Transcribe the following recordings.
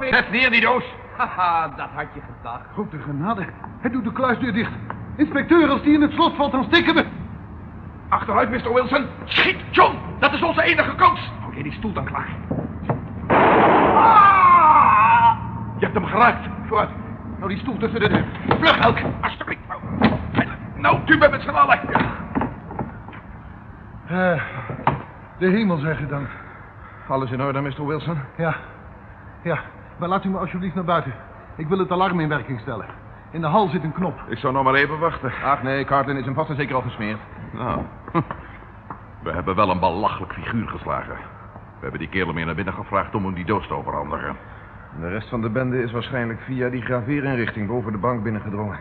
Zet neer die doos. Haha, dat had je gedacht. Grote genade. Hij doet de kluisdeur dicht. Inspecteur, als die in het slot valt, dan stikken we. Achteruit, Mr. Wilson. Schiet, John. Dat is onze enige kans. Hou jij die stoel dan klaar. Ah! Je hebt hem geraakt. Vooruit. Nou, die stoel tussen de deur. Vlug, Elk. Alsjeblieft. Nou, duwen met z'n allen. Eh, de hemel zeggen dan. Alles in orde, Mr. Wilson? Ja. Ja. Maar laat u me alsjeblieft naar buiten. Ik wil het alarm in werking stellen. In de hal zit een knop. Ik zou nog maar even wachten. Ach nee, Carlin is hem vast en zeker al gesmeerd. Nou, we hebben wel een belachelijk figuur geslagen. We hebben die kerel meer naar binnen gevraagd om hem die doos te overhandigen. De rest van de bende is waarschijnlijk via die graveerinrichting boven de bank binnengedrongen.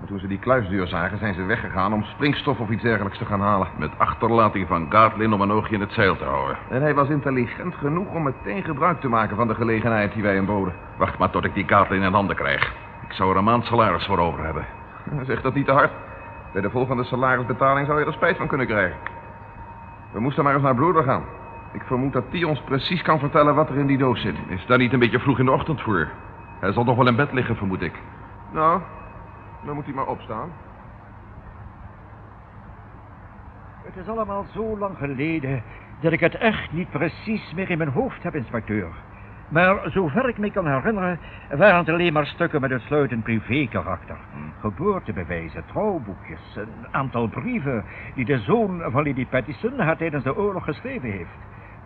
En toen ze die kluisdeur zagen, zijn ze weggegaan om springstof of iets dergelijks te gaan halen. Met achterlating van Gartlin om een oogje in het zeil te houden. En hij was intelligent genoeg om meteen gebruik te maken van de gelegenheid die wij hem boden. Wacht maar tot ik die Gartlin in handen krijg. Ik zou er een maand salaris voor over hebben. Zeg dat niet te hard. Bij de volgende salarisbetaling zou je er spijt van kunnen krijgen. We moesten maar eens naar Broeder gaan. Ik vermoed dat die ons precies kan vertellen wat er in die doos zit. Is daar niet een beetje vroeg in de ochtend voor? Hij zal nog wel in bed liggen, vermoed ik. Nou, dan moet hij maar opstaan. Het is allemaal zo lang geleden dat ik het echt niet precies meer in mijn hoofd heb, inspecteur. Maar zover ik me kan herinneren, waren het alleen maar stukken met een sluitend privé-karakter. Geboortebewijzen, trouwboekjes, een aantal brieven die de zoon van Lady Pattison haar tijdens de oorlog geschreven heeft.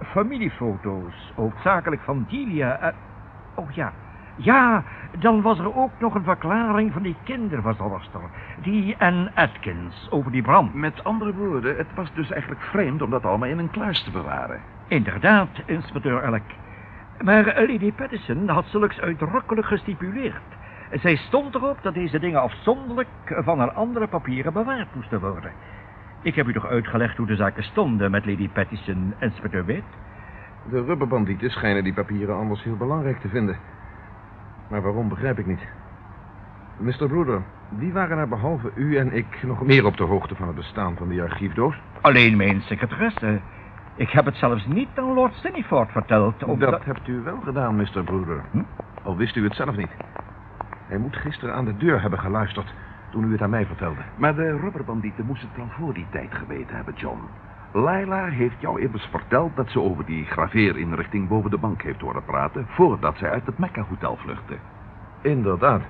Familiefoto's, hoofdzakelijk van Delia. en- Oh ja, ja, dan was er ook nog een verklaring van die kinderverzorgster, die Ann Atkins, over die brand. Met andere woorden, het was dus eigenlijk vreemd om dat allemaal in een kluis te bewaren. Inderdaad, inspecteur Elk. Maar Lady Pattison had zulks uitdrukkelijk gestipuleerd. Zij stond erop dat deze dingen afzonderlijk van haar andere papieren bewaard moesten worden. Ik heb u toch uitgelegd hoe de zaken stonden met Lady Pattison, inspecteur Witt? De rubberbandieten schijnen die papieren anders heel belangrijk te vinden. Maar waarom begrijp ik niet. Mr. Broeder, wie waren er behalve u en ik nog meer op de hoogte van het bestaan van die archiefdoos? Alleen mijn secretaresse. Ik heb het zelfs niet aan Lord Siniford verteld. Of dat hebt u wel gedaan, Mr. Broeder. Hm? Al wist u het zelf niet. Hij moet gisteren aan de deur hebben geluisterd toen u het aan mij vertelde. Maar de rubberbandieten moesten het al voor die tijd geweten hebben, John. Laila heeft jou immers verteld dat ze over die graveerinrichting boven de bank heeft horen praten... voordat zij uit het Mecca-hotel vluchtte. Inderdaad.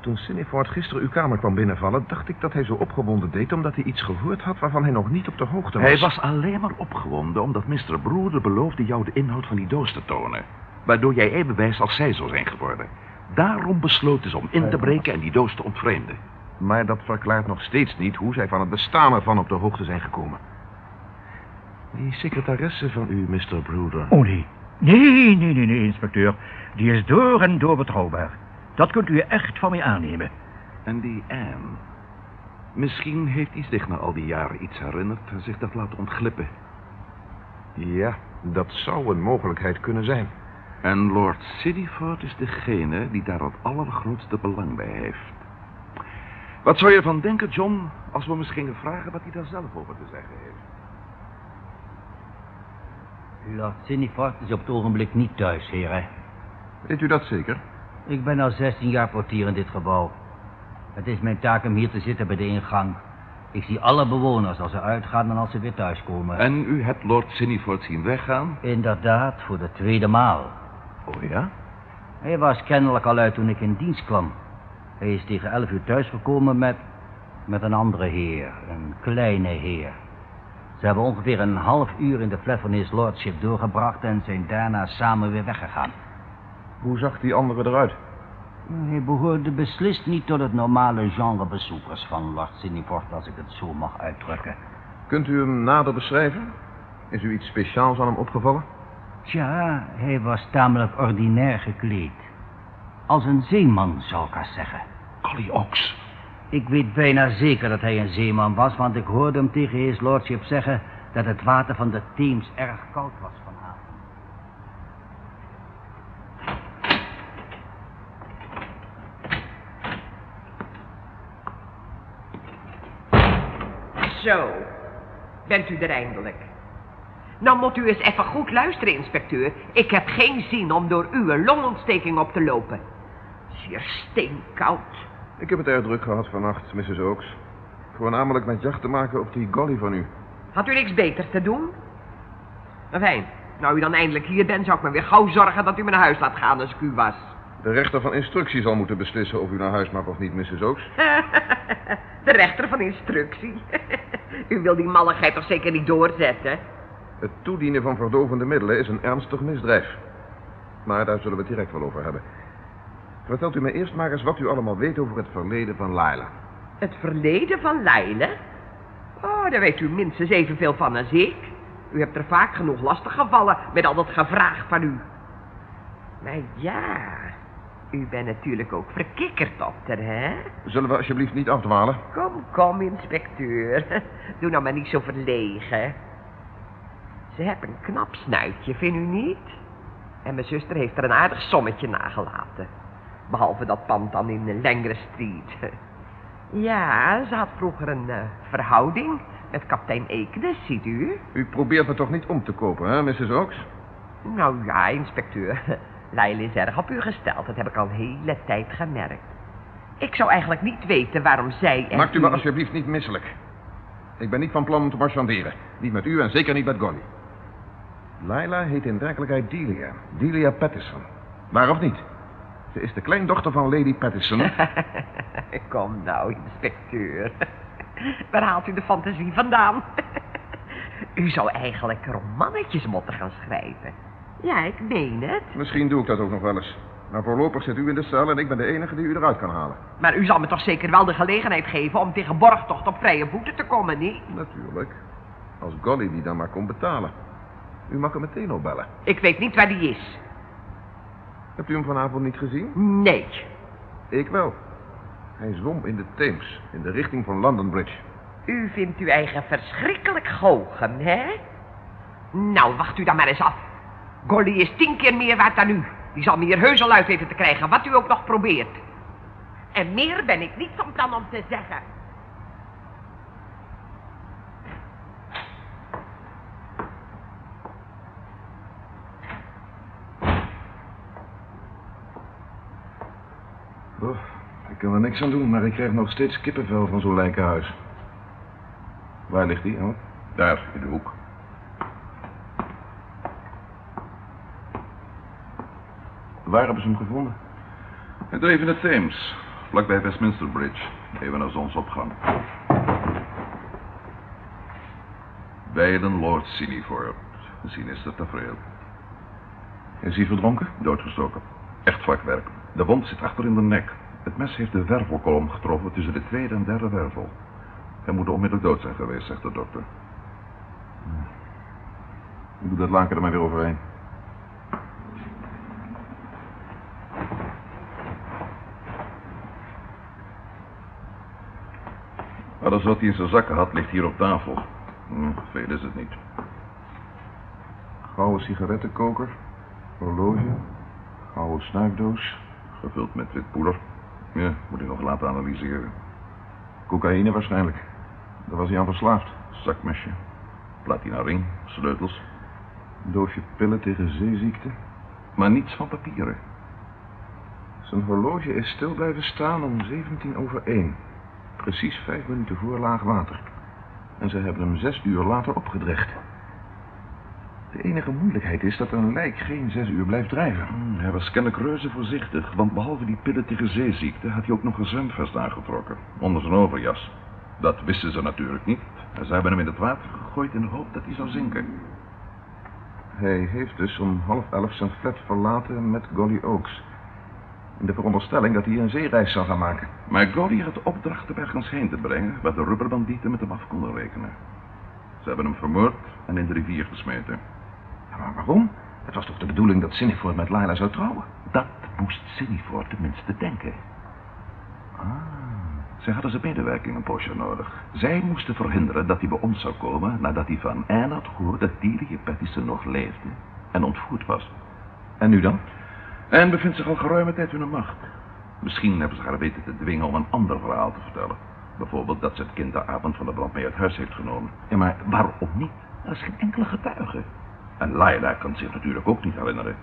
Toen Siniford gisteren uw kamer kwam binnenvallen, dacht ik dat hij zo opgewonden deed omdat hij iets gehoord had waarvan hij nog niet op de hoogte was. Hij was alleen maar opgewonden omdat Mr. Broeder beloofde jou de inhoud van die doos te tonen. Waardoor jij even wijs als zij zou zijn geworden. Daarom besloten ze om in te breken en die doos te ontvreemden. Maar dat verklaart nog steeds niet hoe zij van het bestaan ervan op de hoogte zijn gekomen. Die secretaresse van u, Mr. Broeder. Oh nee. Nee, nee, nee, nee, inspecteur. Die is door en door betrouwbaar. Dat kunt u echt van mij aannemen. En die Anne... Misschien heeft hij zich na al die jaren iets herinnerd en zich dat laten ontglippen. Ja, dat zou een mogelijkheid kunnen zijn. En Lord Siddyford is degene die daar het allergrootste belang bij heeft. Wat zou je ervan denken, John, als we hem eens gingen vragen wat hij daar zelf over te zeggen heeft? Lord Sinifort is op het ogenblik niet thuis, heren. Weet u dat zeker? Ik ben al 16 jaar portier in dit gebouw. Het is mijn taak om hier te zitten bij de ingang. Ik zie alle bewoners als ze uitgaan en als ze weer thuiskomen. En u hebt Lord Sinnyford zien weggaan? Inderdaad, voor de tweede maal. Oh ja? Hij was kennelijk al uit toen ik in dienst kwam. Hij is tegen elf uur thuisgekomen met... met een andere heer. Een kleine heer. Ze hebben ongeveer een half uur in de flat van His Lordship doorgebracht... en zijn daarna samen weer weggegaan. Hoe zag die andere eruit? Hij behoorde beslist niet tot het normale genre bezoekers van Lord Sinifort, als ik het zo mag uitdrukken. Kunt u hem nader beschrijven? Is u iets speciaals aan hem opgevallen? Tja, hij was tamelijk ordinair gekleed. Als een zeeman, zou ik haast zeggen. Collie Oaks. Ik weet bijna zeker dat hij een zeeman was, want ik hoorde hem tegen His Lordship zeggen dat het water van de Theems erg koud was vanavond. Zo, bent u er eindelijk. Nou moet u eens even goed luisteren, inspecteur. Ik heb geen zin om door u een longontsteking op te lopen. Zeer steenkoud. Ik heb het erg druk gehad vannacht, Mrs. Oaks. Voornamelijk met jacht te maken op die golly van u. Had u niks beters te doen? Fijn, nou u dan eindelijk hier bent, zou ik me weer gauw zorgen dat u me naar huis laat gaan als ik u was. De rechter van instructie zal moeten beslissen of u naar huis mag of niet, Mrs. Oaks. De rechter van instructie. u wil die malligheid toch zeker niet doorzetten? Het toedienen van verdovende middelen is een ernstig misdrijf. Maar daar zullen we het direct wel over hebben. Vertelt u mij eerst maar eens wat u allemaal weet over het verleden van Laila. Het verleden van Leila? Oh, daar weet u minstens evenveel van als ik. U hebt er vaak genoeg lastig gevallen met al dat gevraag van u. Maar ja, u bent natuurlijk ook verkikkerd op haar, hè? Zullen we alsjeblieft niet afdwalen? Kom, kom, inspecteur. Doe nou maar niet zo verlegen. Ze heeft een knap snuitje, vindt u niet? En mijn zuster heeft er een aardig sommetje nagelaten. Behalve dat pand dan in de Langre Street. Ja, ze had vroeger een eh, verhouding met kapitein Ekenes, ziet u? U probeert me toch niet om te kopen, hè, Mrs. Oaks? Nou ja, inspecteur. Leila is erg op u gesteld. Dat heb ik al een hele tijd gemerkt. Ik zou eigenlijk niet weten waarom zij en Maakt u me alsjeblieft niet misselijk. Ik ben niet van plan om te marchanderen. Niet met u en zeker niet met Golly. Laila heet in werkelijkheid Delia. Delia Pattison. Waar of niet? Ze is de kleindochter van Lady Pattison. Kom nou, inspecteur. Waar haalt u de fantasie vandaan? U zou eigenlijk romannetjes moeten gaan schrijven. Ja, ik meen het. Misschien doe ik dat ook nog wel eens. Maar voorlopig zit u in de cel en ik ben de enige die u eruit kan halen. Maar u zal me toch zeker wel de gelegenheid geven om tegen borgtocht op vrije voeten te komen, niet? Natuurlijk. Als Golly die dan maar kon betalen. U mag hem meteen opbellen. Ik weet niet waar die is. Hebt u hem vanavond niet gezien? Nee. Ik wel. Hij zwom in de Theems, in de richting van London Bridge. U vindt uw eigen verschrikkelijk goochem, hè? Nou, wacht u dan maar eens af. Golly is tien keer meer waard dan u. Die zal me hier heus al uit weten te krijgen, wat u ook nog probeert. En meer ben ik niet van plan om te zeggen. Oh, ik kan er niks aan doen, maar ik krijg nog steeds kippenvel van zo'n lijkenhuis. Waar ligt die, oh? Daar, in de hoek. Waar hebben ze hem gevonden? Hij dreef in de Theems, vlakbij Westminster Bridge, even naar zonsopgang. Beiden Lord Siniford. Een sinister tafereel. Is hij verdronken? Doodgestoken. Echt vakwerk. De wond zit achter in de nek. Het mes heeft de wervelkolom getroffen tussen de tweede en derde wervel. Hij moet onmiddellijk dood zijn geweest, zegt de dokter. Ik doe dat laken er maar weer overheen. Alles wat hij in zijn zakken had, ligt hier op tafel. Hm, veel is het niet. Gouden sigarettenkoker, horloge, gouden snuifdoos, Gevuld met wit poeder. Ja, moet ik nog laten analyseren. cocaïne waarschijnlijk. Daar was hij aan verslaafd. Zakmesje. Platina ring. Sleutels. Doosje pillen tegen zeeziekte. Maar niets van papieren. Zijn horloge is stil blijven staan om 17 over 1. Precies vijf minuten voor laag water. En ze hebben hem zes uur later opgedrecht. De enige moeilijkheid is dat een lijk geen zes uur blijft drijven. Hm, hij was kennelijk reuze voorzichtig, want behalve die pillen tegen zeeziekte had hij ook nog een zwemvest aangetrokken. Onder zijn overjas. Dat wisten ze natuurlijk niet. En ze hebben hem in het water gegooid in de hoop dat hij zou zinken. Hij heeft dus om half elf zijn flat verlaten met Golly Oaks. In de veronderstelling dat hij een zeereis zou gaan maken. Maar Golly had de opdracht hem ergens heen te brengen... waar de rubberbandieten met hem af konden rekenen. Ze hebben hem vermoord en in de rivier gesmeten. Maar waarom? Het was toch de bedoeling dat Siniford met Laila zou trouwen? Dat moest Siniford tenminste denken. Ah, zij hadden zijn medewerking een poosje nodig. Zij moesten verhinderen dat hij bij ons zou komen... nadat hij van Anne had gehoord dat Delia Pattison nog leefde... en ontvoerd was. En nu dan? En bevindt zich al geruime tijd in hun macht. Misschien hebben ze haar weten te dwingen om een ander verhaal te vertellen. Bijvoorbeeld dat ze het kind de avond van de brand mee uit huis heeft genomen. Ja, maar Waarom niet? Er is geen enkele getuige. En Laila kan zich natuurlijk ook niet herinneren.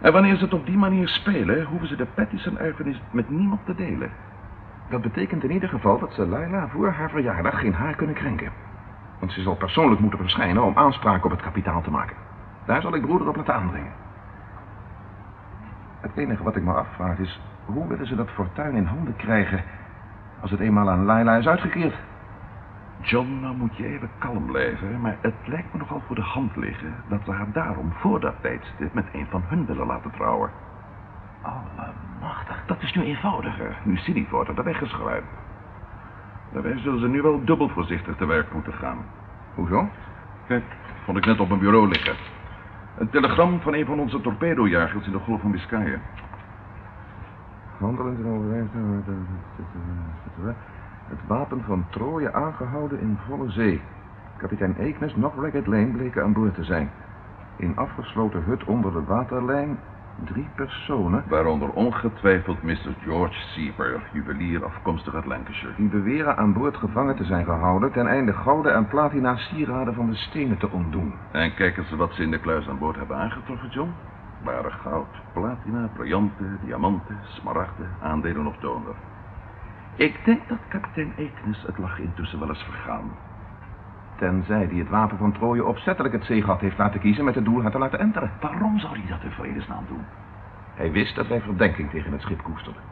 En wanneer ze het op die manier spelen, hoeven ze de Pattison-erfenis met niemand te delen. Dat betekent in ieder geval dat ze Laila voor haar verjaardag geen haar kunnen krenken. Want ze zal persoonlijk moeten verschijnen om aanspraak op het kapitaal te maken. Daar zal ik broeder op laten aandringen. Het enige wat ik me afvraag is, hoe willen ze dat fortuin in handen krijgen als het eenmaal aan Laila is uitgekeerd? John, nou moet je even kalm blijven, maar het lijkt me nogal voor de hand liggen dat ze haar daarom voor dat tijdstip met een van hun willen laten trouwen. Allemachtig, dat is nu eenvoudiger, nu Cityfort de weg is geruimd. Daarbij zullen ze nu wel dubbel voorzichtig te werk moeten gaan. Hoezo? Kijk, vond ik net op mijn bureau liggen. Een telegram van een van onze torpedojagers in de golf van Biscayen. Handelend in overeenstemming met het wapen van Troje aangehouden in volle zee. Kapitein Eeknes nog Ragged Lane bleken aan boord te zijn. In afgesloten hut onder de waterlijn drie personen... Waaronder ongetwijfeld Mr. George Sieber, juwelier afkomstig uit Lancashire. Die beweren aan boord gevangen te zijn gehouden... ten einde gouden en platina sieraden van de stenen te ontdoen. En kijk eens wat ze in de kluis aan boord hebben aangetroffen, John. Ware goud, platina, briljanten, diamanten, smaragden, aandelen of donder. Ik denk dat kapitein Ekenis het lag intussen wel eens vergaan. Tenzij die het wapen van Troje opzettelijk het zeegat heeft laten kiezen met het doel haar te laten enteren. Waarom zou hij dat in vredesnaam doen? Hij wist dat wij verdenking tegen het schip koesterden.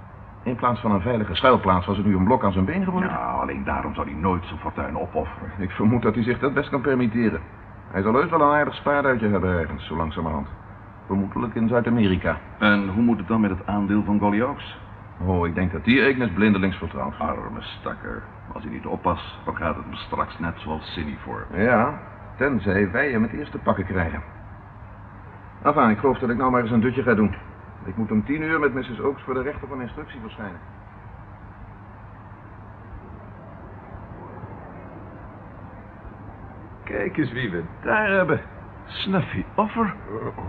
In plaats van een veilige schuilplaats was het nu een blok aan zijn been geworden. Nou, alleen daarom zou hij nooit zijn fortuin opofferen. Ik vermoed dat hij zich dat best kan permitteren. Hij zal heus wel een aardig spaarduitje hebben ergens, zo langzamerhand. Vermoedelijk in Zuid-Amerika. En hoe moet het dan met het aandeel van Golliox? Oh, ik denk dat die Eeknes blindelings vertrouwt. Arme stakker. Als hij niet oppast, dan gaat het hem straks net zoals Cindy voor. Ja, tenzij wij hem het eerst te pakken krijgen. Enfin, ik geloof dat ik nou maar eens een dutje ga doen. Ik moet om tien uur met Mrs. Oaks voor de rechter van instructie verschijnen. Kijk eens wie we daar hebben. Snuffy Offer.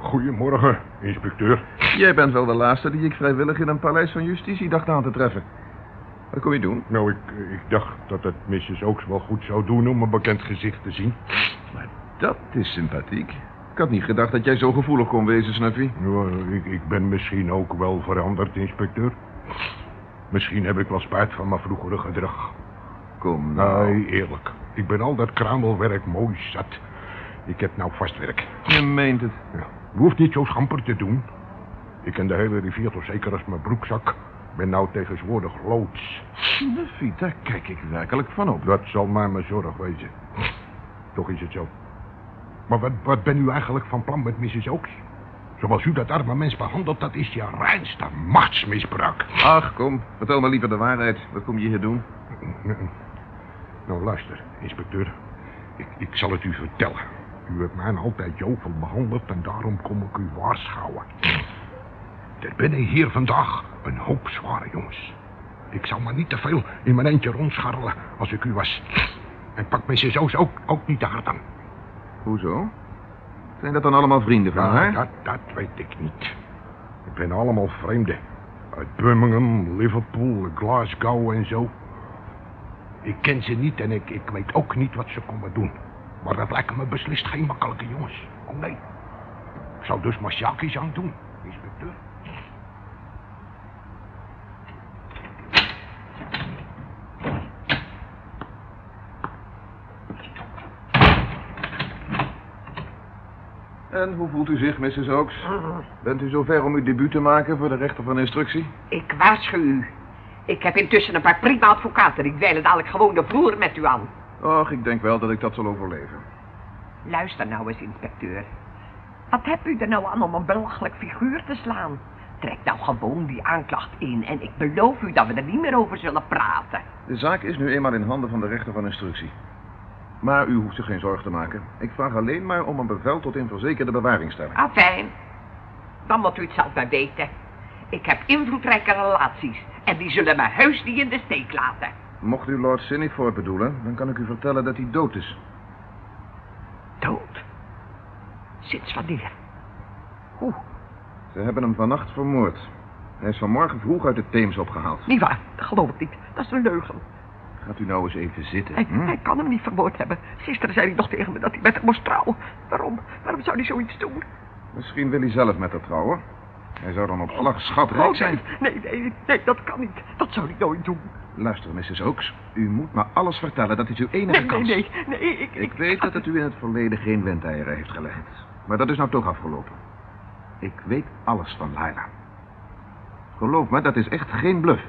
Goedemorgen, inspecteur. Jij bent wel de laatste die ik vrijwillig in een paleis van justitie dacht aan te treffen. Wat kom je doen? Nou, ik, ik dacht dat het Mrs. Oaks wel goed zou doen om een bekend gezicht te zien. Maar dat is sympathiek. Ik had niet gedacht dat jij zo gevoelig kon wezen, Snuffy. Ja, ik, ik ben misschien ook wel veranderd, inspecteur. Misschien heb ik wel spijt van mijn vroegere gedrag. Kom nou. Nee, eerlijk. Ik ben al dat kramelwerk mooi zat. Ik heb nou vast werk. Je meent het. Ja. Je hoeft niet zo schamper te doen. Ik ken de hele rivier toch zeker als mijn broekzak. Ben nou tegenwoordig loods. Snuffy, daar kijk ik werkelijk van op. Dat zal maar mijn zorg wezen. Toch is het zo. Maar wat, wat ben u eigenlijk van plan met Mrs. Oaks? Zoals u dat arme mens behandelt, dat is je reinste machtsmisbruik. Ach, kom. Vertel me liever de waarheid. Wat kom je hier doen? Nou, luister, inspecteur. Ik, ik zal het u vertellen. U hebt mij altijd jovel behandeld en daarom kom ik u waarschuwen. Er binnen hier vandaag een hoop zware jongens. Ik zou maar niet te veel in mijn eentje rondscharrelen als ik u was. En pak Mrs. Oos ook, ook niet te hard aan. Hoezo? Zijn dat dan allemaal vrienden van Ja, haar? dat, dat weet ik niet. Het zijn allemaal vreemden. Uit Birmingham, Liverpool, Glasgow en zo. Ik ken ze niet en ik, ik weet ook niet wat ze komen doen. Maar dat lijken me beslist geen makkelijke jongens. Oh nee. Ik zou dus maar Sjakies aan doen, inspecteur. En hoe voelt u zich, Mrs. Oaks? Bent u zover om uw debuut te maken voor de rechter van instructie? Ik waarschuw u. Ik heb intussen een paar prima advocaten. Ik wijl dadelijk gewoon de vloer met u aan. Och, ik denk wel dat ik dat zal overleven. Luister nou eens, inspecteur. Wat hebt u er nou aan om een belachelijk figuur te slaan? Trek nou gewoon die aanklacht in en ik beloof u dat we er niet meer over zullen praten. De zaak is nu eenmaal in handen van de rechter van instructie. Maar u hoeft zich geen zorg te maken. Ik vraag alleen maar om een bevel tot in verzekerde bewaringstelling. Ah, fijn. Dan moet u het zelf maar weten. Ik heb invloedrijke relaties en die zullen me heus niet in de steek laten. Mocht u Lord Siniford bedoelen, dan kan ik u vertellen dat hij dood is. Dood? Sinds wanneer? Hoe? Ze hebben hem vannacht vermoord. Hij is vanmorgen vroeg uit de Theems opgehaald. Niet waar, dat geloof ik niet. Dat is een leugen. Gaat u nou eens even zitten. Hij, hm? hij kan hem niet vermoord hebben. Gisteren zei hij nog tegen me dat hij met hem moest trouwen. Waarom? Waarom zou hij zoiets doen? Misschien wil hij zelf met haar trouwen. Hij zou dan op slag schatrijk Oh, zijn. nee, nee, nee, nee, dat kan niet. Dat zou hij nooit doen. Luister, Mrs. Oaks. U moet me alles vertellen. Dat is uw enige Nee, nee, kans. nee, nee, ik... Ik weet dat het u in het verleden geen wendeieren heeft gelegd. Maar dat is nou toch afgelopen. Ik weet alles van Laila. Geloof me, dat is echt geen bluff.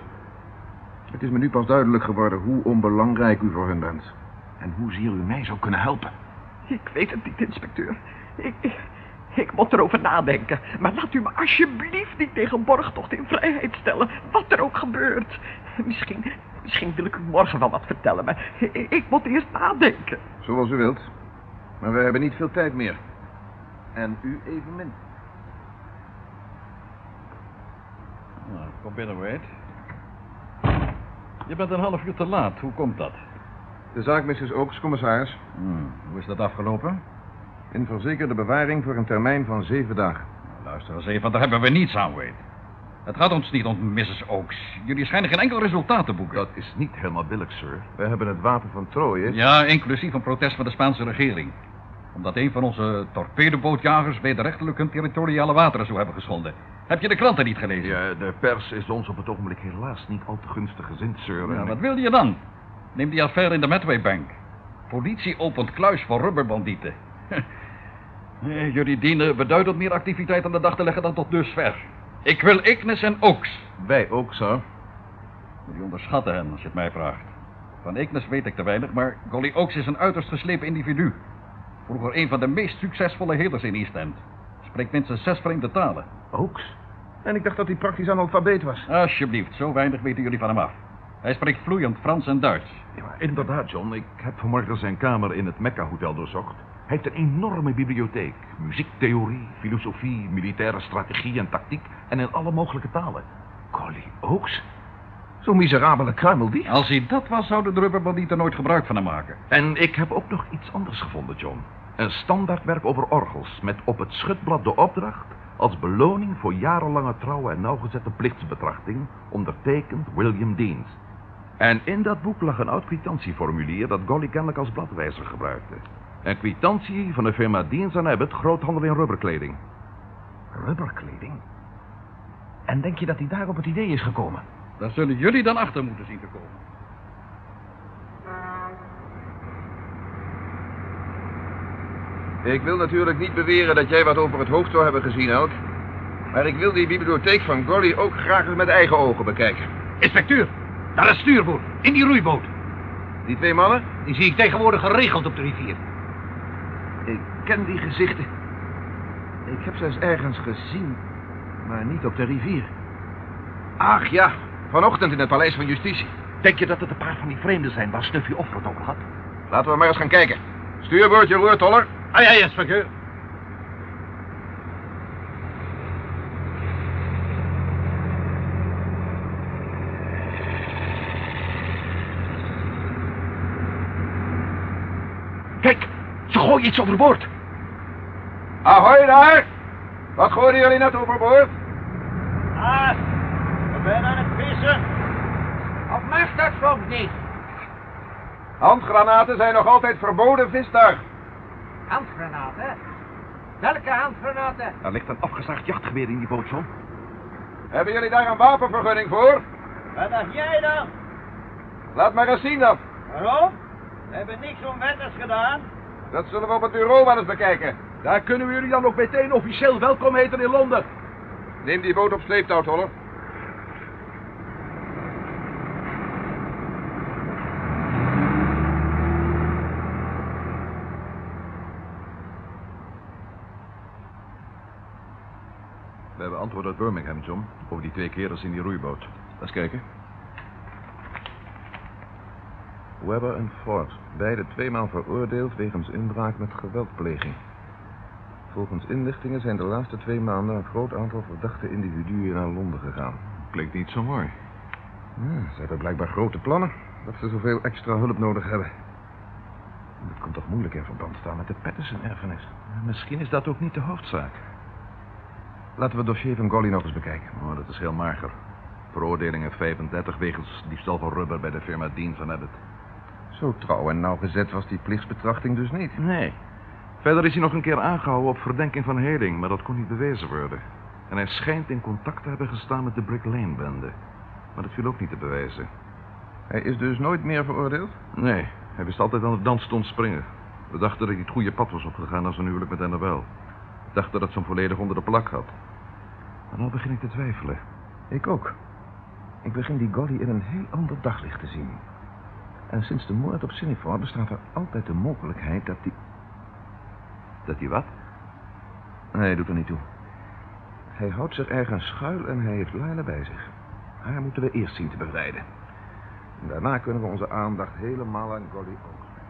Het is me nu pas duidelijk geworden hoe onbelangrijk u voor hun bent. En hoezeer u mij zou kunnen helpen. Ik weet het niet, inspecteur. Ik, ik, ik moet erover nadenken. Maar laat u me alsjeblieft niet tegen borgtocht in vrijheid stellen. Wat er ook gebeurt. Misschien, misschien wil ik u morgen wel wat vertellen, maar ik, ik moet eerst nadenken. Zoals u wilt. Maar we hebben niet veel tijd meer. En u evenmin. Nou, kom binnen, Wade. Je bent een half uur te laat. Hoe komt dat? De zaak, Mrs. Oaks, commissaris. Hmm, hoe is dat afgelopen? In verzekerde bewaring voor een termijn van zeven dagen. Nou, luister eens even, daar hebben we niets aan, Wade. Het gaat ons niet om Mrs. Oaks. Jullie schijnen geen enkel resultaat te boeken. Dat is niet helemaal billig, sir. We hebben het wapen van Troje. Ja, inclusief een protest van de Spaanse regering. Omdat een van onze torpedobootjagers wederrechtelijk hun territoriale wateren zou hebben geschonden. Heb je de kranten niet gelezen? Ja, de pers is ons op het ogenblik helaas niet al te gunstig gezind, sir. Ja, wat wil je dan? Neem die affaire in de Medway Bank. Politie opent kluis voor rubberbandieten. Eh, Jullie dienen beduidend meer activiteit aan de dag te leggen dan tot dusver. Ik wil Ignis en Oaks. Wij ook, sir. Jullie onderschatten hen, als je het mij vraagt. Van Ignis weet ik te weinig, maar Golly Oaks is een uiterst geslepen individu. Vroeger een van de meest succesvolle helers in East End. Spreekt minstens zes vreemde talen. Oaks? En ik dacht dat hij praktisch analfabeet was. Alsjeblieft, zo weinig weten jullie van hem af. Hij spreekt vloeiend Frans en Duits. Ja, maar inderdaad, John. Ik heb vanmorgen zijn kamer in het Mecca Hotel doorzocht. Hij heeft een enorme bibliotheek. Muziektheorie, filosofie, militaire strategie en tactiek. En in alle mogelijke talen. Golly Oaks? Zo'n miserabele kruimeldief. Als hij dat was, zouden de rubberbandieten nooit gebruik van hem maken. En ik heb ook nog iets anders gevonden, John. Een standaardwerk over orgels met op het schutblad de opdracht... als beloning voor jarenlange trouwe en nauwgezette plichtsbetrachting... ondertekend William Deans. En in dat boek lag een oud kwitantieformulier... dat Golly kennelijk als bladwijzer gebruikte. Een kwitantie van de firma Deans Abbott, groothandel in rubberkleding. Rubberkleding? En denk je dat hij daar op het idee is gekomen? Daar zullen jullie dan achter moeten zien te komen. Ik wil natuurlijk niet beweren dat jij wat over het hoofd zou hebben gezien, Elk. Maar ik wil die bibliotheek van Golly ook graag eens met eigen ogen bekijken. Inspecteur, daar is stuurboord, in die roeiboot. Die twee mannen? Die zie ik tegenwoordig geregeld op de rivier. Ik ken die gezichten. Ik heb ze eens ergens gezien, maar niet op de rivier. Ach ja, vanochtend in het paleis van justitie. Denk je dat het een paar van die vreemden zijn waar Snuffy offer het over had? Laten we maar eens gaan kijken. Stuurboordje, roertoller. Ah ja, inspecteur. Kijk, ze gooien iets overboord. Ahoy daar! Wat gooiden jullie net overboord? Ah, we zijn aan het vissen. Of mag dat soms niet? Handgranaten zijn nog altijd verboden visdag. Handgranaten? Welke handgranaten? Er ligt een afgezaagd jachtgeweer in die boot, John. Hebben jullie daar een wapenvergunning voor? Wat dacht jij dan? Laat maar eens zien dan. Waarom? We hebben niks onwettigs gedaan. Dat zullen we op het bureau wel eens bekijken. Daar kunnen we jullie dan ook meteen officieel welkom heten in Londen. Neem die boot op sleeptouw, Toller. We hebben antwoord uit Birmingham, John. Over die twee kerels in die roeiboot. Eens kijken. Webber en Ford. Beide tweemaal veroordeeld wegens inbraak met geweldpleging. Volgens inlichtingen zijn de laatste twee maanden een groot aantal verdachte individuen naar Londen gegaan. Klinkt niet zo mooi. Ja, ze hebben blijkbaar grote plannen. Dat ze zoveel extra hulp nodig hebben. Dat kan toch moeilijk in verband staan met de Patterson-erfenis. Misschien is dat ook niet de hoofdzaak. Laten we het dossier van Golly nog eens bekijken. Oh, dat is heel mager. Veroordelingen 35 wegens diefstal van rubber bij de firma Dean van Abbott. Zo trouw en nauwgezet was die plichtsbetrachting dus niet. Nee. Verder is hij nog een keer aangehouden op verdenking van heling, maar dat kon niet bewezen worden. En hij schijnt in contact te hebben gestaan met de Brick Lane-bende. Maar dat viel ook niet te bewijzen. Hij is dus nooit meer veroordeeld? Nee, hij wist altijd aan de dansstond springen. We dachten dat hij het goede pad was opgegaan als een huwelijk met Annabel. We dachten dat ze hem volledig onder de plak had. Maar nu begin ik te twijfelen. Ik ook. Ik begin die Golly in een heel ander daglicht te zien. En sinds de moord op Sinifor bestaat er altijd de mogelijkheid dat die... Dat hij wat? Nee, doet er niet toe. Hij houdt zich ergens schuil en hij heeft Laila bij zich. Haar moeten we eerst zien te bevrijden. En daarna kunnen we onze aandacht helemaal aan Golly overleggen.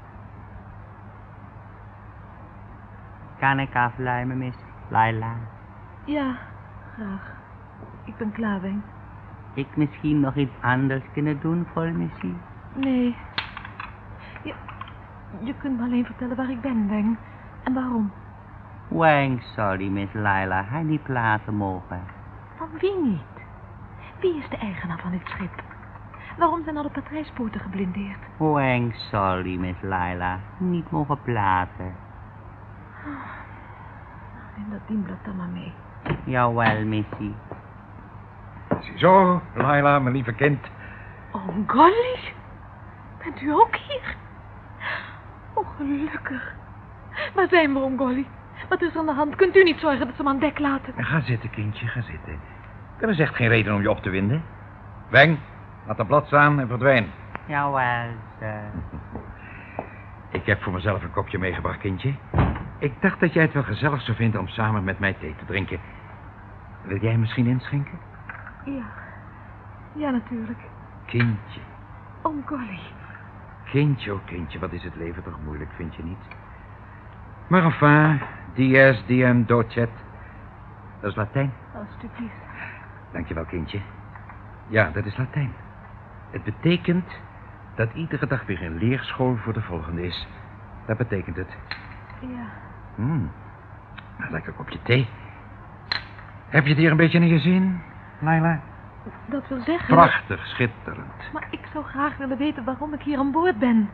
Kan ik afluimen, miss Laila? Ja, graag. Ik ben klaar, Weng. Ik misschien nog iets anders kunnen doen voor missie? Nee. Je, je kunt me alleen vertellen waar ik ben, Weng. En waarom. Wang, sorry, miss Laila. Hij niet plaatsen mogen. Van wie niet? Wie is de eigenaar van dit schip? Waarom zijn alle patrijspoorten geblindeerd? Wang, sorry, miss Laila. Niet mogen plaatsen. Neem dat dienblad dan maar mee. Jawel, missie. Ziezo, Laila, mijn lieve kind. Oh, Golly. Bent u ook hier? Oh, gelukkig. Waar zijn we, om Golly? Wat is er aan de hand? Kunt u niet zorgen dat ze hem aan dek laten? Ga zitten, kindje, ga zitten. Er is echt geen reden om je op te winden. Weng, laat dat blad staan en verdwijn. Jawel, sir. Ik heb voor mezelf een kopje meegebracht, kindje. Ik dacht dat jij het wel gezellig zou vinden om samen met mij thee te drinken. Wil jij misschien inschenken? Ja. Ja, natuurlijk. Kindje, Oom Golly. kindje, oh kindje, wat is het leven toch moeilijk, vind je niet? Maar enfin, dies diem docet. Dat is Latijn. Alsjeblieft. Dankjewel, kindje. Ja, dat is Latijn. Het betekent dat iedere dag weer een leerschool voor de volgende is. Dat betekent het. Ja. Hmm. Een lekker kopje thee. Heb je het hier een beetje naar je zin, Laila? Dat wil zeggen... Prachtig, schitterend. Maar ik zou graag willen weten waarom ik hier aan boord ben.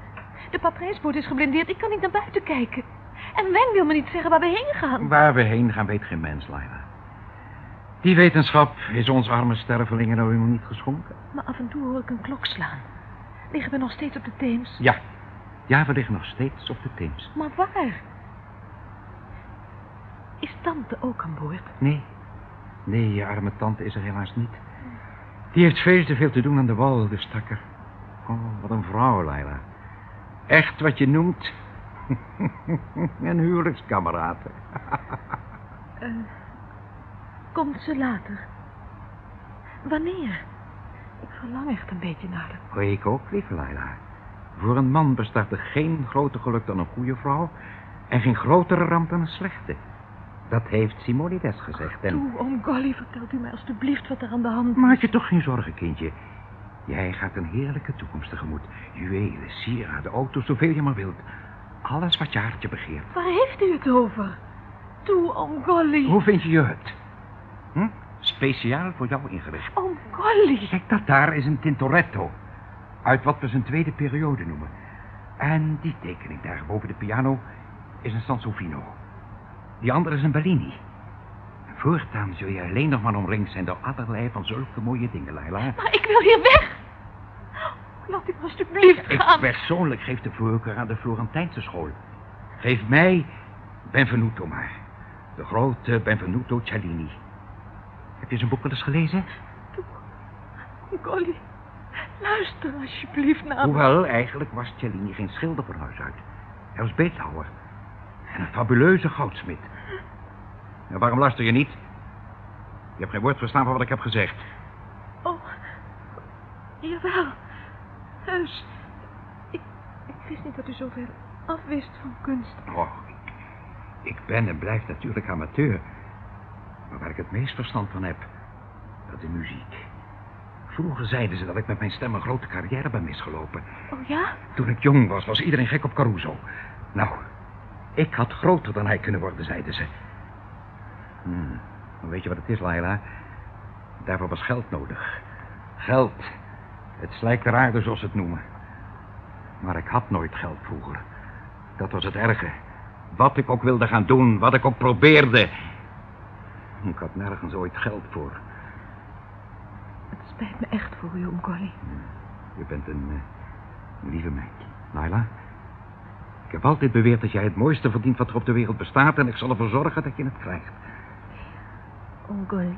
De patrijsboot is geblindeerd. Ik kan niet naar buiten kijken. En Weng wil me niet zeggen waar we heen gaan. Waar we heen gaan weet geen mens, Laila. Die wetenschap is ons arme stervelingen nou helemaal niet geschonken. Maar af en toe hoor ik een klok slaan. Liggen we nog steeds op de Theems? Ja. Ja, we liggen nog steeds op de Theems. Maar waar? Is tante ook aan boord? Nee. Nee, je arme tante is er helaas niet. Die heeft veel te veel te doen aan de wal, de stakker. Oh, wat een vrouw, Laila. Echt wat je noemt... een huwelijkskameraad. Eh, komt ze later? Wanneer? Ik verlang echt een beetje naar haar. Oh, ik ook, lieve Laila. Voor een man bestaat er geen groter geluk dan een goede vrouw... en geen grotere ramp dan een slechte. Dat heeft Simonides gezegd. En... Toe, oom Golly, vertelt u mij alstublieft wat er aan de hand is. Maak je toch geen zorgen, kindje. Jij gaat een heerlijke toekomst tegemoet. Juwelen, sieraden, auto's, zoveel je maar wilt. Alles wat je hartje begeert. Waar heeft u het over? Toe, oom Golly. Hoe vind je je hut? Hm? Speciaal voor jou ingericht. Oom Golly. Kijk, dat daar is een Tintoretto. Uit wat we zijn tweede periode noemen. En die tekening daar boven de piano is een Sansovino. Die andere is een Bellini. Voortaan zul je alleen nog maar omringd zijn door allerlei van zulke mooie dingen, Laila. Maar ik wil hier weg. Laat me alstublieft Ik gaan. persoonlijk geef de voorkeur aan de Florentijnse school. Geef mij Benvenuto maar. De grote Benvenuto Cellini. Heb je zijn boek wel eens gelezen? Golly, luister alsjeblieft naar. Hoewel, eigenlijk was Cellini geen schilder van huis uit. Hij was beeldhouwer. En een fabuleuze goudsmid. En waarom luister je niet? Je hebt geen woord verstaan van wat ik heb gezegd. Oh, jawel. Heus. Ik, ik wist niet dat u zoveel afwist van kunst. Oh, ik, ik ben en blijf natuurlijk amateur. Maar waar ik het meest verstand van heb, dat is muziek. Vroeger zeiden ze dat ik met mijn stem een grote carrière ben misgelopen. Oh ja? Toen ik jong was, was iedereen gek op Caruso. Nou, ik had groter dan hij kunnen worden, zeiden ze. Hmm, weet je wat het is, Laila? Daarvoor was geld nodig. Geld. Het slijkt aarde, zoals ze het noemen. Maar ik had nooit geld vroeger. Dat was het erge. Wat ik ook wilde gaan doen, wat ik ook probeerde. Ik had nergens ooit geld voor. Het spijt me echt voor u, oom Golly. Je bent een, eh, een lieve meid. Naila, ik heb altijd beweerd dat jij het mooiste verdient wat er op de wereld bestaat... en ik zal ervoor zorgen dat je het krijgt. Oom Golly.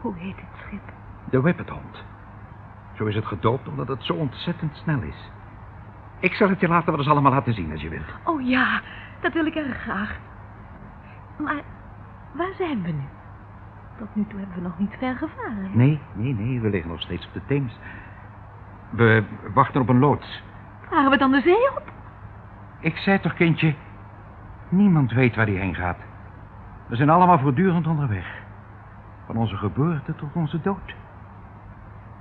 Hoe heet het schip? De Whippethond. Zo is het gedoopt omdat het zo ontzettend snel is. Ik zal het je later wel eens allemaal laten zien als je wilt. Oh ja, dat wil ik erg graag. Maar waar zijn we nu? Tot nu toe hebben we nog niet ver gevaren. hè? Nee, nee, nee, we liggen nog steeds op de Theems. We wachten op een loods. Varen we dan de zee op? Ik zei toch, kindje, niemand weet waar die heen gaat. We zijn allemaal voortdurend onderweg. Van onze geboorte tot onze dood.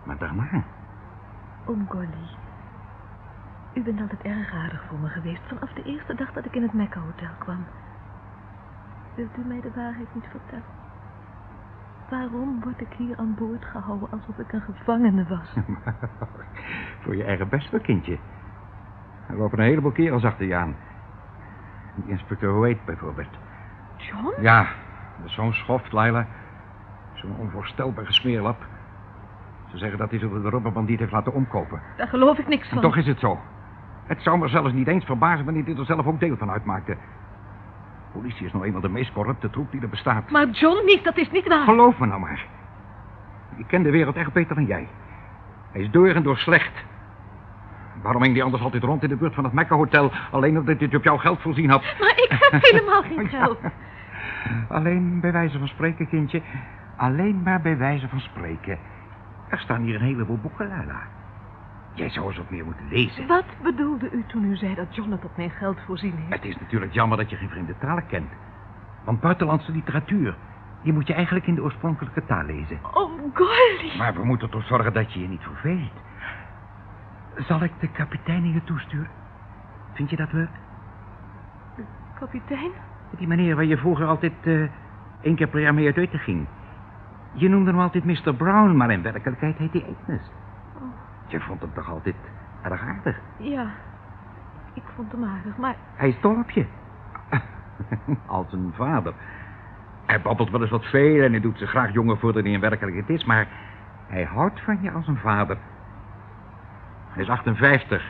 Maar daarna, Oom Golly. U bent altijd erg aardig voor me geweest vanaf de eerste dag dat ik in het Mecca Hotel kwam. Wilt u mij de waarheid niet vertellen? Waarom word ik hier aan boord gehouden alsof ik een gevangene was? voor je eigen best wel, kindje. Er lopen een heleboel kerels achter je aan. Die inspecteur Wade bijvoorbeeld. John? Ja, dat is zo'n schoft, Laila. Zo'n onvoorstelbare smeerlap. Ze zeggen dat hij zich door de rubberbandiet heeft laten omkopen. Daar geloof ik niks En van. toch is het zo. Het zou me zelfs niet eens verbazen wanneer hij er zelf ook deel van uitmaakte. Politie is nou eenmaal de meest corrupte troep die er bestaat. Maar John niet, dat is niet waar. Geloof me nou maar. Ik ken de wereld echt beter dan jij. Hij is door en door slecht. Waarom hing hij anders altijd rond in de buurt van het Mecca Hotel... alleen omdat hij op jouw geld voorzien had? Maar ik heb helemaal geen geld. Alleen bij wijze van spreken, kindje. Alleen maar bij wijze van spreken. Er staan hier een heleboel boeken, Lala. Jij zou eens wat meer moeten lezen. Wat bedoelde u toen u zei dat John het op mijn geld voorzien heeft? Het is natuurlijk jammer dat je geen vreemde talen kent. Want buitenlandse literatuur, die moet je eigenlijk in de oorspronkelijke taal lezen. Oom Golly. Maar we moeten toch zorgen dat je je niet verveelt. Zal ik de kapitein hier toesturen? Vind je dat leuk? Kapitein? Die meneer waar je vroeger altijd eh één keer per jaar mee uit eten ging. Je noemde hem altijd Mr. Brown, maar in werkelijkheid heet hij Agnes. Je vond hem toch altijd erg aardig? Ja, ik vond hem aardig, maar Hij is dol op je. Als een vader. Hij babbelt wel eens wat veel en hij doet zich graag jonger voor dan hij in werkelijkheid is, maar hij houdt van je als een vader. Hij is 58.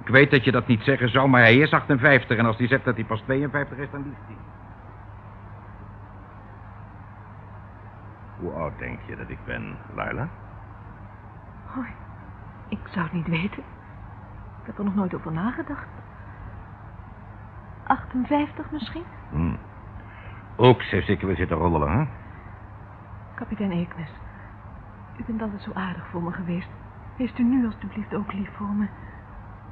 Ik weet dat je dat niet zeggen zou, maar hij is 58 en als hij zegt dat hij pas 52 is, dan liegt hij. Hoe oud denk je dat ik ben, Laila? oh, ik zou het niet weten. Ik heb er nog nooit over nagedacht. 58 misschien? Hm. Ook zeer zeker we zitten roddelen, hè? Kapitein Eeknes, u bent altijd zo aardig voor me geweest. Wees u nu alstublieft ook lief voor me.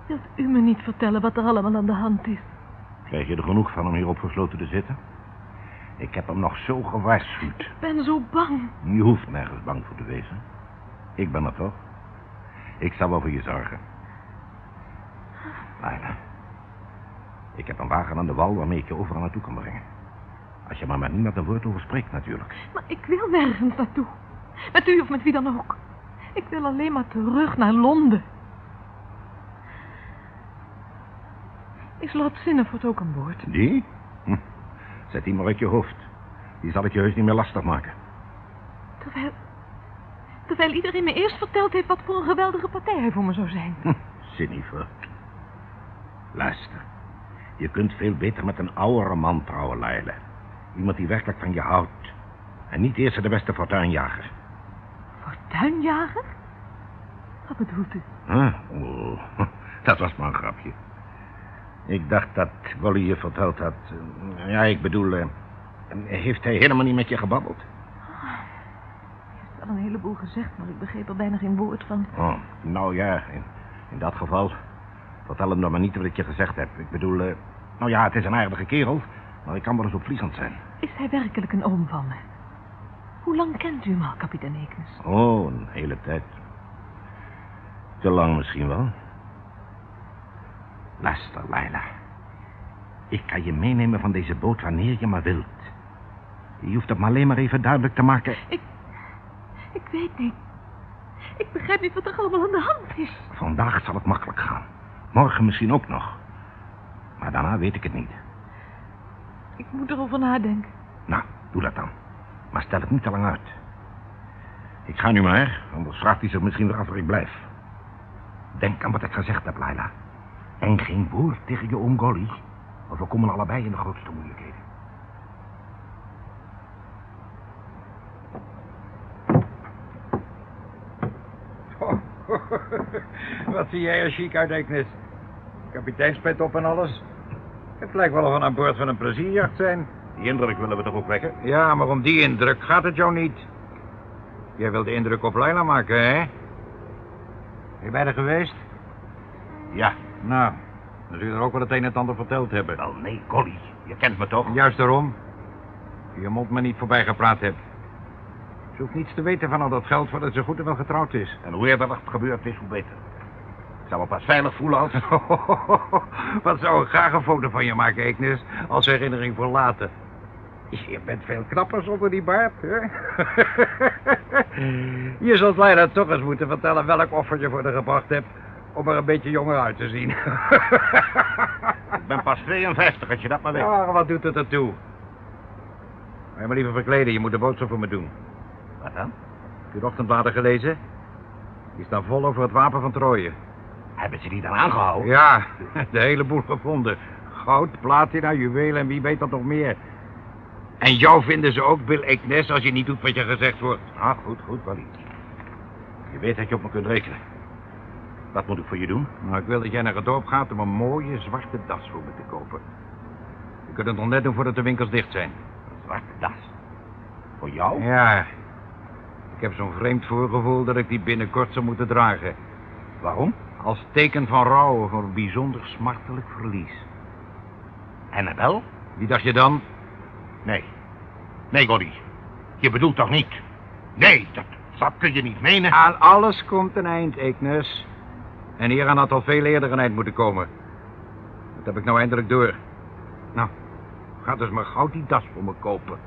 Wilt u me niet vertellen wat er allemaal aan de hand is? Krijg je er genoeg van om hier opgesloten te zitten? Ik heb hem nog zo gewaarschuwd. Ik ben zo bang. Je hoeft nergens bang voor te wezen. Ik ben er toch. Ik zal wel voor je zorgen. Laila. Ik heb een wagen aan de wal waarmee ik je overal naartoe kan brengen. Als je maar met niemand een woord over spreekt, natuurlijk. Maar ik wil nergens naartoe. Met u of met wie dan ook. Ik wil alleen maar terug naar Londen. Is Lord ook aan boord? Die? Hm. Zet die maar uit je hoofd. Die zal ik je heus niet meer lastig maken. Terwijl... Terwijl iedereen me eerst verteld heeft wat voor een geweldige partij hij voor me zou zijn. Hm. Luister. Je kunt veel beter met een oudere man trouwen, Leila. Iemand die werkelijk van je houdt. En niet eerst de beste fortuinjager. Fortuinjager? Wat bedoelt u? Huh? Oh, dat was maar een grapje. Ik dacht dat Wally je verteld had. eh, Ja, ik bedoel, eh, heeft hij helemaal niet met je gebabbeld? Hij heeft wel een heleboel gezegd, maar ik begreep er bijna geen woord van. Oh, nou ja, in, in dat geval. Vertel hem dan maar niet wat ik je gezegd heb. Ik bedoel, eh, nou ja, het is een aardige kerel, maar ik kan wel eens opvliegend zijn. Is hij werkelijk een oom van me? Hoe lang kent u hem al, kapitein Ekens? Oh, een hele tijd. Te lang misschien wel. Luister, Laila. Ik kan je meenemen van deze boot wanneer je maar wilt. Je hoeft het maar alleen maar even duidelijk te maken. Ik... Ik weet niet. Ik begrijp niet wat er allemaal aan de hand is. Vandaag zal het makkelijk gaan. Morgen misschien ook nog. Maar daarna weet ik het niet. Ik moet erover nadenken. Nou, doe dat dan. Maar stel het niet te lang uit. Ik ga nu maar, anders vraagt hij zich misschien weer af waar ik blijf. Denk aan wat ik gezegd heb, Laila. En geen woord tegen je oom Golly. Of we komen allebei in de grootste moeilijkheden. Wat zie jij er chic uit, Agnes? Kapiteinspet op en alles. Het lijkt wel of we aan boord van een plezierjacht zijn. Die indruk willen we toch ook wekken? Ja, maar om die indruk gaat het jou niet. Jij wilt de indruk op Leila maken, hè? Ben je bij haar geweest? Ja. Nou, dan zul je er ook wel het een en het ander verteld hebben. Wel, nee, Golly. Je kent me toch? Juist daarom. Je mond me niet voorbij gepraat hebt. Ze hoeft niets te weten van al dat geld voordat ze goed en wel getrouwd is. En hoe eerder het gebeurd is, hoe beter. Ik zou me pas veilig voelen als... Wat zou ik graag een foto van je maken, Agnes, als herinnering voor later. Je bent veel knapper zonder die baard, hè? je zult Leila toch eens moeten vertellen welk offer je voor haar gebracht hebt... om er een beetje jonger uit te zien. ik ben pas 52, als je dat maar weet. Ah, wat doet het ertoe? Ga je maar liever verkleden, je moet de boodschap voor me doen. Wat dan? Heb je de ochtendbladen gelezen? Die staan vol over het wapen van Troje. Hebben ze die dan aangehouden? Ja, de hele boel gevonden. Goud, platina, juwelen en wie weet dat nog meer. En jou vinden ze ook, Bill Eknes, als je niet doet wat je gezegd wordt. Ah, goed, goed, Wally. Je weet dat je op me kunt rekenen. Wat moet ik voor je doen? Nou, ik wil dat jij naar het dorp gaat om een mooie zwarte das voor me te kopen. Je kunt het nog net doen voordat de winkels dicht zijn. Een zwarte das? Voor jou? Ja. Ik heb zo'n vreemd voorgevoel dat ik die binnenkort zou moeten dragen. Waarom? Als teken van rouw voor een bijzonder smartelijk verlies. Annabel? Wie dacht je dan? Nee. Nee, Gordy. Je bedoelt toch niet? Nee, dat, dat kun je niet menen. Aan alles komt een eind, Agnes. En hieraan had al veel eerder een eind moeten komen. Dat heb ik nou eindelijk door. Nou, ga dus maar gauw die das voor me kopen.